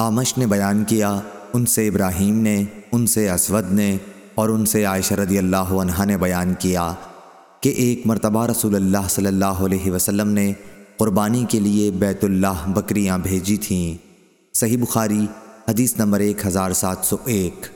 آمش نے بیان کیا، ان سے ابراہیم نے، ان سے اسود نے اور ان سے عائشہ رضی اللہ عنہ نے بیان کیا کہ ایک مرتبہ رسول اللہ صلی اللہ علیہ وسلم نے قربانی کے لیے بیت اللہ بکریاں بھیجی تھیں۔ صحیح بخاری، حدیث نمبر ایک ہزار سات سو ایک۔